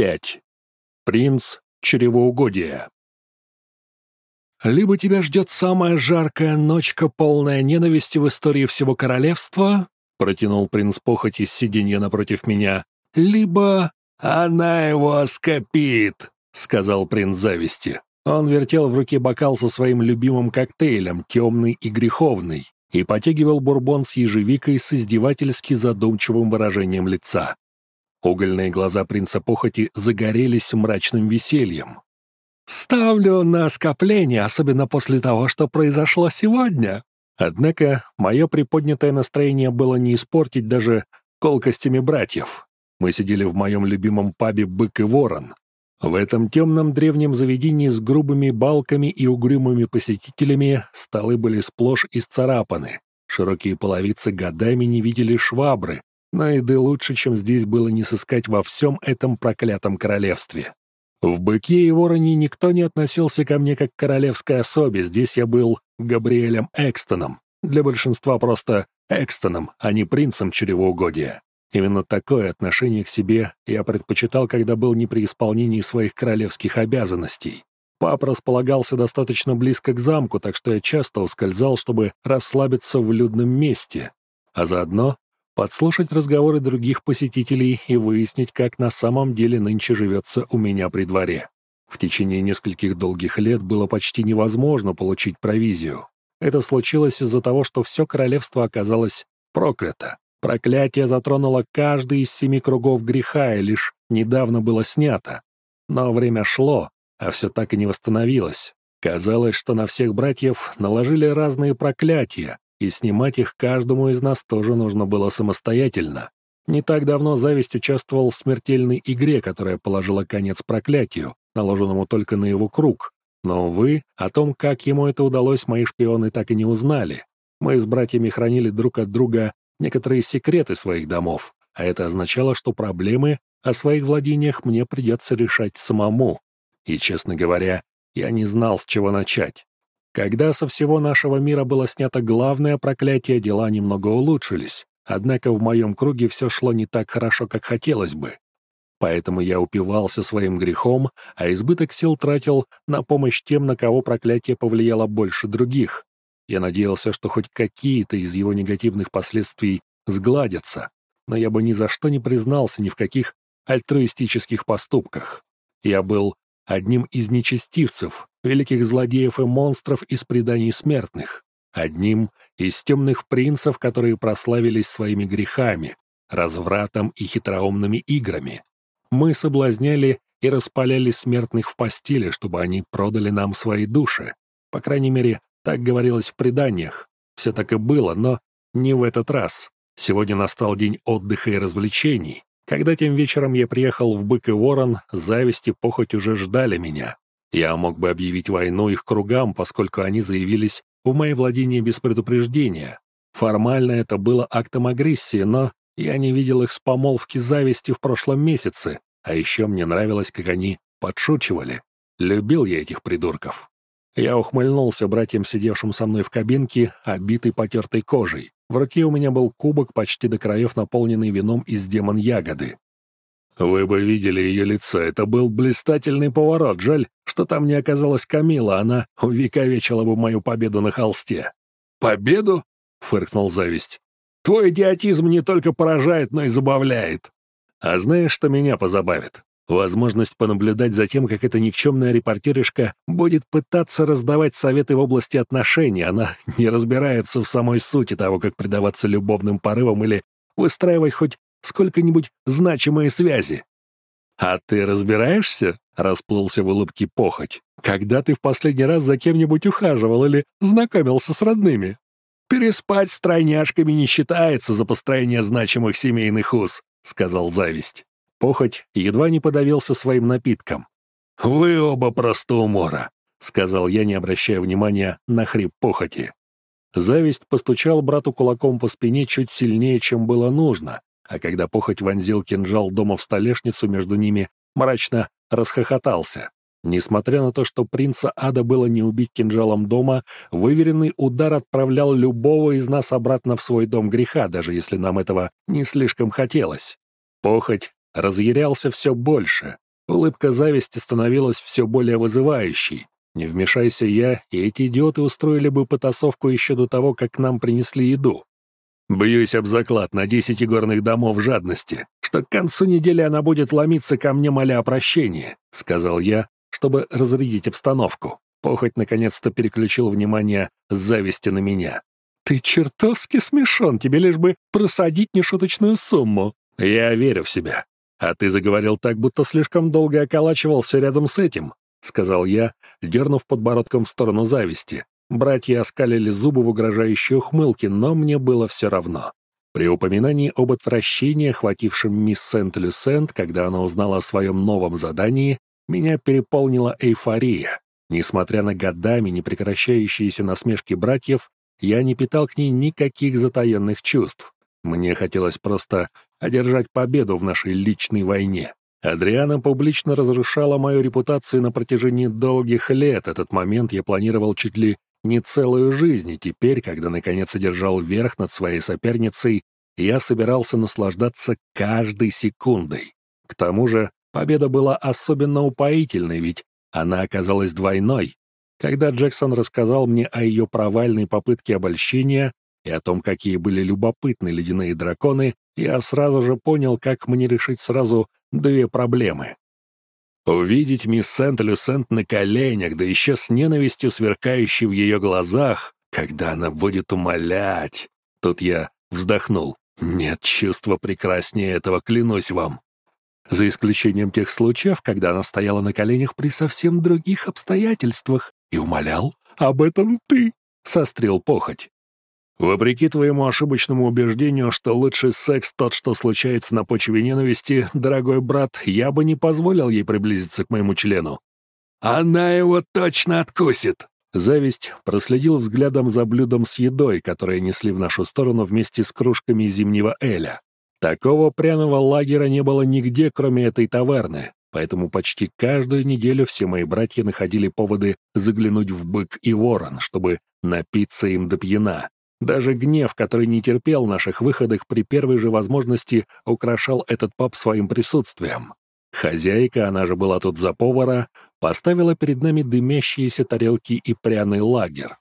5. Принц чревоугодия. Либо тебя ждет самая жаркая ночка, полная ненависти в истории всего королевства, протянул принц похоти с сиденья напротив меня, либо она его скопит, сказал принц зависти. Он вертел в руке бокал со своим любимым коктейлем, темный и греховный, и потягивал бурбон с ежевикой с издевательски задумчивым выражением лица. Угольные глаза принца похоти загорелись мрачным весельем. «Ставлю на скопление, особенно после того, что произошло сегодня». Однако мое приподнятое настроение было не испортить даже колкостями братьев. Мы сидели в моем любимом пабе «Бык и ворон». В этом темном древнем заведении с грубыми балками и угрюмыми посетителями столы были сплошь исцарапаны. Широкие половицы годами не видели швабры, но еды лучше, чем здесь было не сыскать во всем этом проклятом королевстве. В «Быке и вороне» никто не относился ко мне как к королевской особе, здесь я был Габриэлем Экстоном, для большинства просто Экстоном, а не принцем чревоугодия. Именно такое отношение к себе я предпочитал, когда был не при исполнении своих королевских обязанностей. Пап располагался достаточно близко к замку, так что я часто ускользал, чтобы расслабиться в людном месте, а заодно подслушать разговоры других посетителей и выяснить, как на самом деле нынче живется у меня при дворе. В течение нескольких долгих лет было почти невозможно получить провизию. Это случилось из-за того, что все королевство оказалось проклято. Проклятие затронуло каждый из семи кругов греха и лишь недавно было снято. Но время шло, а все так и не восстановилось. Казалось, что на всех братьев наложили разные проклятия, и снимать их каждому из нас тоже нужно было самостоятельно. Не так давно зависть участвовал в смертельной игре, которая положила конец проклятию, наложенному только на его круг. Но, увы, о том, как ему это удалось, мои шпионы так и не узнали. Мы с братьями хранили друг от друга некоторые секреты своих домов, а это означало, что проблемы о своих владениях мне придется решать самому. И, честно говоря, я не знал, с чего начать. Когда со всего нашего мира было снято главное проклятие, дела немного улучшились, однако в моем круге все шло не так хорошо, как хотелось бы. Поэтому я упивался своим грехом, а избыток сил тратил на помощь тем, на кого проклятие повлияло больше других. Я надеялся, что хоть какие-то из его негативных последствий сгладятся, но я бы ни за что не признался ни в каких альтруистических поступках. Я был одним из нечестивцев, великих злодеев и монстров из преданий смертных, одним из темных принцев, которые прославились своими грехами, развратом и хитроумными играми. Мы соблазняли и распаляли смертных в постели, чтобы они продали нам свои души. По крайней мере, так говорилось в преданиях. Все так и было, но не в этот раз. Сегодня настал день отдыха и развлечений. Когда тем вечером я приехал в «Бык и Ворон», зависть и похоть уже ждали меня. Я мог бы объявить войну их кругам, поскольку они заявились в мои владения без предупреждения. Формально это было актом агрессии, но я не видел их с помолвки зависти в прошлом месяце, а еще мне нравилось, как они подшучивали. Любил я этих придурков. Я ухмыльнулся братьям, сидевшим со мной в кабинке, обитой потертой кожей. В руке у меня был кубок, почти до краев наполненный вином из демон-ягоды. Вы бы видели ее лицо, это был блистательный поворот. Жаль, что там не оказалась Камила, она увековечила бы мою победу на холсте. «Победу?» — фыркнул зависть. «Твой идиотизм не только поражает, но и забавляет. А знаешь, что меня позабавит? Возможность понаблюдать за тем, как эта никчемная репортеришка будет пытаться раздавать советы в области отношений. Она не разбирается в самой сути того, как предаваться любовным порывам или выстраивать хоть сколько-нибудь значимые связи. «А ты разбираешься?» — расплылся в улыбке похоть. «Когда ты в последний раз за кем-нибудь ухаживал или знакомился с родными?» «Переспать с тройняшками не считается за построение значимых семейных уз», — сказал зависть. Похоть едва не подавился своим напитком. «Вы оба просто умора», — сказал я, не обращая внимания на хрип похоти. Зависть постучал брату кулаком по спине чуть сильнее, чем было нужно, а когда похоть вонзил кинжал дома в столешницу между ними, мрачно расхохотался. Несмотря на то, что принца ада было не убить кинжалом дома, выверенный удар отправлял любого из нас обратно в свой дом греха, даже если нам этого не слишком хотелось. Похоть разъярялся все больше. Улыбка зависти становилась все более вызывающей. Не вмешайся я, и эти идиоты устроили бы потасовку еще до того, как нам принесли еду. Бьюсь об заклад на десять игорных домов жадности, что к концу недели она будет ломиться ко мне, моля о прощении», — сказал я, чтобы разрядить обстановку. Похоть наконец-то переключил внимание с зависти на меня. «Ты чертовски смешон, тебе лишь бы просадить нешуточную сумму». «Я верю в себя. А ты заговорил так, будто слишком долго околачивался рядом с этим», — сказал я, дернув подбородком в сторону зависти. Братья оскалили зубы в угрожающей ухмылке, но мне было все равно. При упоминании об отвращении, охватившем мисс Сент-Люсент, когда она узнала о своем новом задании, меня переполнила эйфория. Несмотря на годами непрекращающиеся насмешки братьев, я не питал к ней никаких затаенных чувств. Мне хотелось просто одержать победу в нашей личной войне. Адриана публично разрушала мою репутацию на протяжении долгих лет. Этот момент я планировал чуть ли не целую жизнь, и теперь, когда наконец одержал верх над своей соперницей, я собирался наслаждаться каждой секундой. К тому же победа была особенно упоительной, ведь она оказалась двойной. Когда Джексон рассказал мне о ее провальной попытке обольщения и о том, какие были любопытны ледяные драконы, я сразу же понял, как мне решить сразу две проблемы. Увидеть мисс Сент-Люсент на коленях, да еще с ненавистью сверкающей в ее глазах, когда она будет умолять. Тут я вздохнул. Нет чувства прекраснее этого, клянусь вам. За исключением тех случаев, когда она стояла на коленях при совсем других обстоятельствах и умолял «Об этом ты!» — сострил похоть. Вопреки твоему ошибочному убеждению, что лучший секс тот, что случается на почве ненависти, дорогой брат, я бы не позволил ей приблизиться к моему члену. Она его точно откусит. Зависть проследил взглядом за блюдом с едой, которое несли в нашу сторону вместе с кружками зимнего эля. Такого пряного лагеря не было нигде, кроме этой таверны, поэтому почти каждую неделю все мои братья находили поводы заглянуть в бык и ворон, чтобы напиться им до пьяна. Даже гнев, который не терпел наших выходах при первой же возможности, украшал этот паб своим присутствием. Хозяйка, она же была тут за повара, поставила перед нами дымящиеся тарелки и пряный лагерь.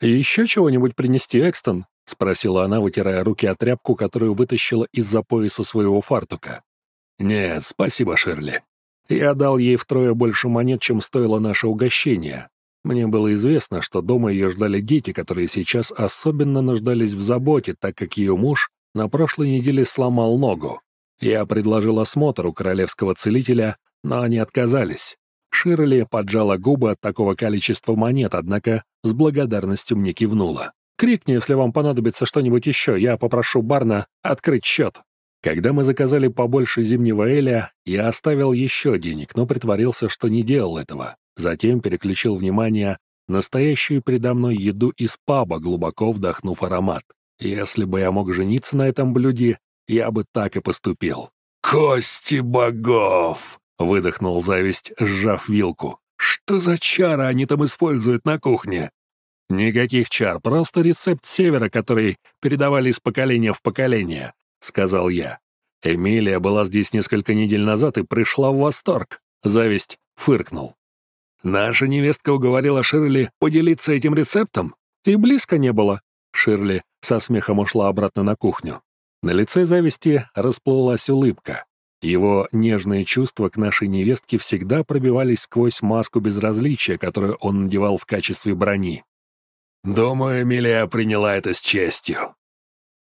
«Еще чего-нибудь принести, Экстон?» — спросила она, вытирая руки от тряпку, которую вытащила из-за пояса своего фартука. «Нет, спасибо, Ширли. Я дал ей втрое больше монет, чем стоило наше угощение. Мне было известно, что дома ее ждали дети, которые сейчас особенно нуждались в заботе, так как ее муж на прошлой неделе сломал ногу. Я предложил осмотр у королевского целителя, но они отказались. Ширли поджала губы от такого количества монет, однако с благодарностью мне кивнула. «Крикни, если вам понадобится что-нибудь еще, я попрошу Барна открыть счет». Когда мы заказали побольше зимнего эля, я оставил еще денег, но притворился, что не делал этого. Затем переключил внимание на стоящую передо мной еду из паба, глубоко вдохнув аромат. Если бы я мог жениться на этом блюде, я бы так и поступил. «Кости богов!» — выдохнул зависть, сжав вилку. «Что за чары они там используют на кухне?» «Никаких чар, просто рецепт севера, который передавали из поколения в поколение», — сказал я. Эмилия была здесь несколько недель назад и пришла в восторг. Зависть фыркнул. Наша невестка уговорила Ширли поделиться этим рецептом, и близко не было. Ширли со смехом ушла обратно на кухню. На лице зависти расплылась улыбка. Его нежные чувства к нашей невестке всегда пробивались сквозь маску безразличия, которую он надевал в качестве брони. «Думаю, Эмилия приняла это с честью».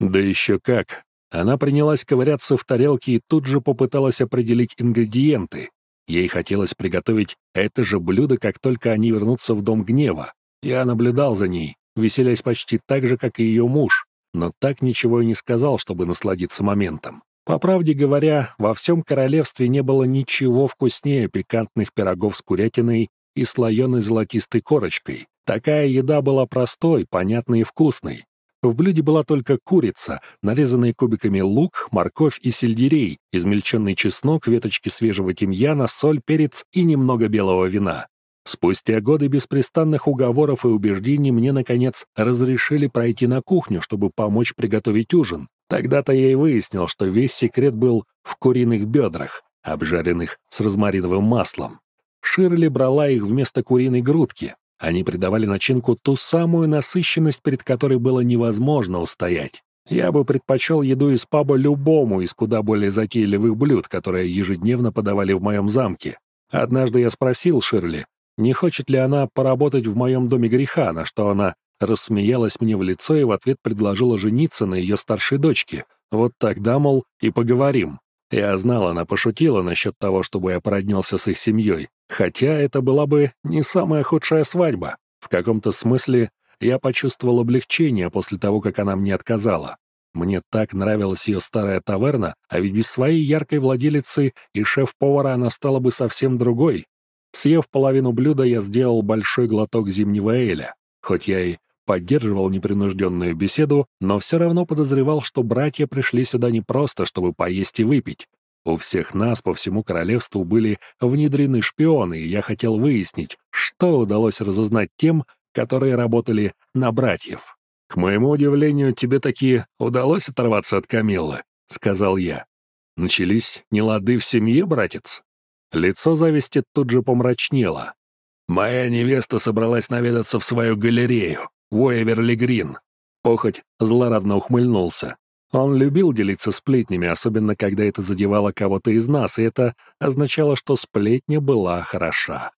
Да еще как. Она принялась ковыряться в тарелке и тут же попыталась определить ингредиенты, Ей хотелось приготовить это же блюдо, как только они вернутся в Дом Гнева. Я наблюдал за ней, веселясь почти так же, как и ее муж, но так ничего и не сказал, чтобы насладиться моментом. По правде говоря, во всем королевстве не было ничего вкуснее пикантных пирогов с курятиной и слоеной золотистой корочкой. Такая еда была простой, понятной и вкусной. В блюде была только курица, нарезанные кубиками лук, морковь и сельдерей, измельченный чеснок, веточки свежего тимьяна, соль, перец и немного белого вина. Спустя годы беспрестанных уговоров и убеждений мне, наконец, разрешили пройти на кухню, чтобы помочь приготовить ужин. Тогда-то я и выяснил, что весь секрет был в куриных бедрах. обжаренных с розмариновым маслом. Ширли брала их вместо куриной грудки. Они придавали начинку ту самую насыщенность, перед которой было невозможно устоять. Я бы предпочел еду из паба любому из куда более затейливых блюд, которые ежедневно подавали в моем замке. Однажды я спросил Ширли, не хочет ли она поработать в моем доме греха, на что она рассмеялась мне в лицо и в ответ предложила жениться на ее старшей дочке. Вот тогда, мол, и поговорим. Я знал, она пошутила насчет того, чтобы я породнился с их семьей, хотя это была бы не самая худшая свадьба. В каком-то смысле я почувствовал облегчение после того, как она мне отказала. Мне так нравилась ее старая таверна, а ведь без своей яркой владелицы и шеф-повара она стала бы совсем другой. Съев половину блюда, я сделал большой глоток зимнего эля. Хоть я и поддерживал непринужденную беседу, но все равно подозревал, что братья пришли сюда не просто, чтобы поесть и выпить. У всех нас по всему королевству были внедрены шпионы, и я хотел выяснить, что удалось разузнать тем, которые работали на братьев. «К моему удивлению, тебе таки удалось оторваться от Камиллы», — сказал я. «Начались нелады в семье, братец?» Лицо зависти тут же помрачнело. «Моя невеста собралась наведаться в свою галерею, в Уэверли-Грин». Похоть злорадно ухмыльнулся. Он любил делиться сплетнями, особенно когда это задевало кого-то из нас, и это означало, что сплетня была хороша.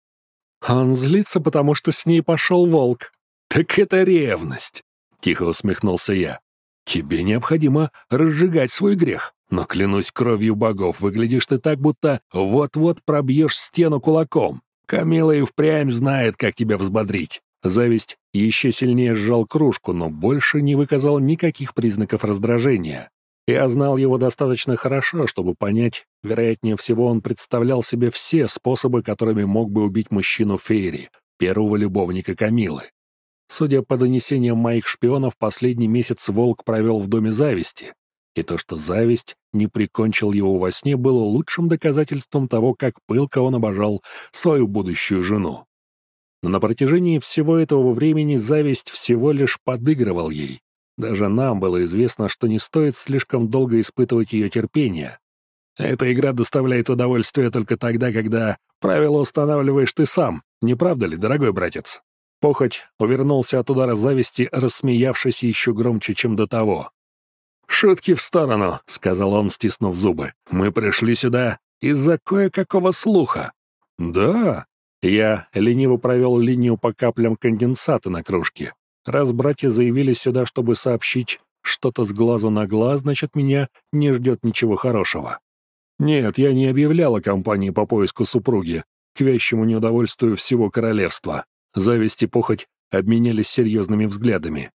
Он злится, потому что с ней пошел волк. Так это ревность, — тихо усмехнулся я. Тебе необходимо разжигать свой грех, но, клянусь кровью богов, выглядишь ты так, будто вот-вот пробьешь стену кулаком. Камила и впрямь знает, как тебя взбодрить. Зависть еще сильнее сжал кружку, но больше не выказал никаких признаков раздражения. Я знал его достаточно хорошо, чтобы понять, вероятнее всего, он представлял себе все способы, которыми мог бы убить мужчину Фейри, первого любовника Камилы. Судя по донесениям моих шпионов, последний месяц Волк провел в Доме Зависти, и то, что Зависть не прикончил его во сне, было лучшим доказательством того, как пылко он обожал свою будущую жену. Но на протяжении всего этого времени зависть всего лишь подыгрывал ей. Даже нам было известно, что не стоит слишком долго испытывать ее терпение. Эта игра доставляет удовольствие только тогда, когда правила устанавливаешь ты сам, не правда ли, дорогой братец? Похоть увернулся от удара зависти, рассмеявшись еще громче, чем до того. «Шутки в сторону», — сказал он, стиснув зубы. «Мы пришли сюда из-за кое-какого слуха». «Да?» Я лениво провел линию по каплям конденсата на кружке. Раз братья заявили сюда, чтобы сообщить что-то с глазу на глаз, значит, меня не ждет ничего хорошего. Нет, я не объявлял о кампании по поиску супруги, к вящему неудовольствию всего королевства. Зависть и похоть обменялись серьезными взглядами.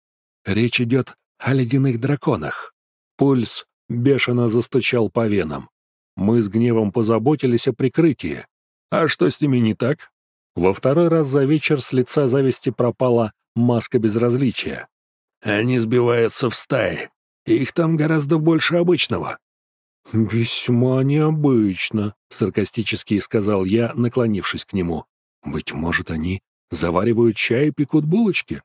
Речь идет о ледяных драконах. Пульс бешено застучал по венам. Мы с гневом позаботились о прикрытии. А что с ними не так? Во второй раз за вечер с лица зависти пропала маска безразличия. Они сбиваются в стаи. Их там гораздо больше обычного. «Весьма необычно», — саркастически сказал я, наклонившись к нему. «Быть может, они заваривают чай и пекут булочки?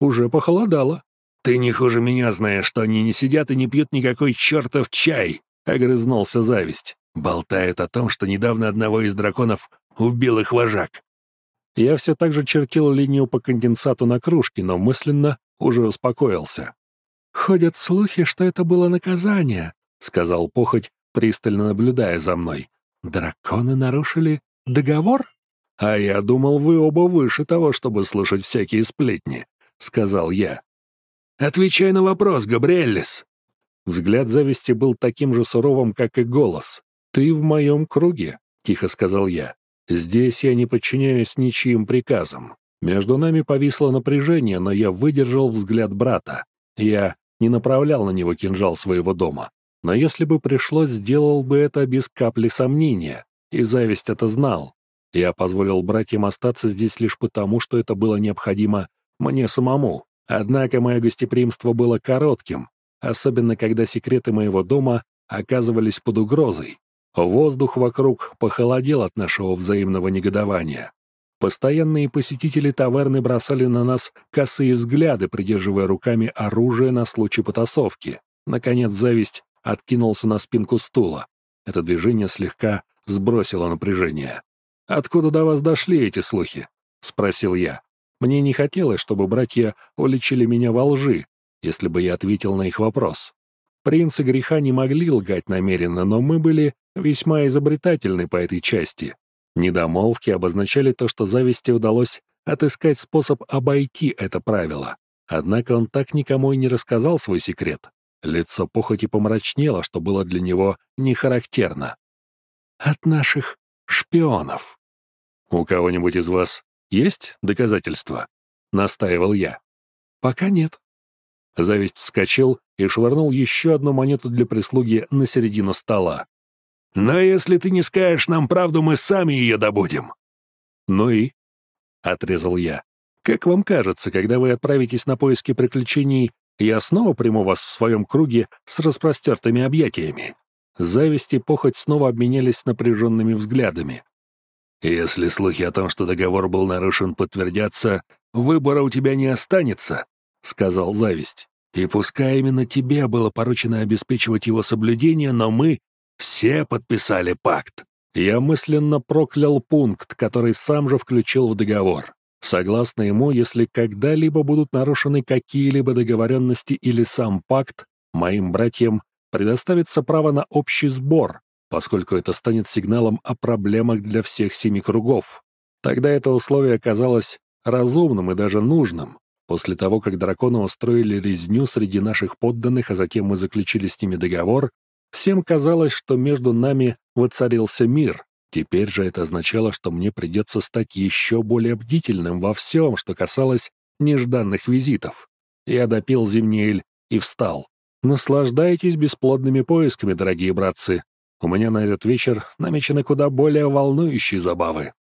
Уже похолодало». «Ты не хуже меня знаешь, что они не сидят и не пьют никакой чертов чай», — огрызнулся зависть. Болтает о том, что недавно одного из драконов убил их вожак. Я все так же чертил линию по конденсату на кружке, но мысленно уже успокоился. «Ходят слухи, что это было наказание», — сказал Похоть, пристально наблюдая за мной. «Драконы нарушили договор?» «А я думал, вы оба выше того, чтобы слушать всякие сплетни», — сказал я. «Отвечай на вопрос, Габриэллис». Взгляд зависти был таким же суровым, как и голос. «Ты в моем круге», — тихо сказал я. Здесь я не подчиняюсь ничьим приказам. Между нами повисло напряжение, но я выдержал взгляд брата. Я не направлял на него кинжал своего дома. Но если бы пришлось, сделал бы это без капли сомнения. И зависть это знал. Я позволил братьям остаться здесь лишь потому, что это было необходимо мне самому. Однако мое гостеприимство было коротким, особенно когда секреты моего дома оказывались под угрозой. Воздух вокруг похолодел от нашего взаимного негодования. Постоянные посетители таверны бросали на нас косые взгляды, придерживая руками оружие на случай потасовки. Наконец, зависть откинулся на спинку стула. Это движение слегка сбросило напряжение. «Откуда до вас дошли эти слухи?» — спросил я. Мне не хотелось, чтобы братья уличили меня во лжи, если бы я ответил на их вопрос. Принцы греха не могли лгать намеренно, но мы были весьма изобретательны по этой части. Недомолвки обозначали то, что зависти удалось отыскать способ обойти это правило. Однако он так никому и не рассказал свой секрет. Лицо похоти помрачнело, что было для него не характерно. «От наших шпионов». «У кого-нибудь из вас есть доказательства?» — настаивал я. «Пока нет». Зависть вскочил и швырнул еще одну монету для прислуги на середину стола. «Но если ты не скажешь нам правду, мы сами ее добудем». «Ну и?» — отрезал я. «Как вам кажется, когда вы отправитесь на поиски приключений, я снова приму вас в своем круге с распростертыми объятиями?» Зависть и похоть снова обменялись напряженными взглядами. «Если слухи о том, что договор был нарушен, подтвердятся, выбора у тебя не останется», — сказал Зависть. «И пускай именно тебе было поручено обеспечивать его соблюдение, но мы все подписали пакт». Я мысленно проклял пункт, который сам же включил в договор. Согласно ему, если когда-либо будут нарушены какие-либо договоренности или сам пакт, моим братьям предоставится право на общий сбор, поскольку это станет сигналом о проблемах для всех семи кругов. Тогда это условие оказалось разумным и даже нужным. После того, как драконы устроили резню среди наших подданных, а затем мы заключили с ними договор, всем казалось, что между нами воцарился мир. Теперь же это означало, что мне придется стать еще более бдительным во всем, что касалось нежданных визитов. Я допил зимнель и встал. Наслаждайтесь бесплодными поисками, дорогие братцы. У меня на этот вечер намечены куда более волнующие забавы.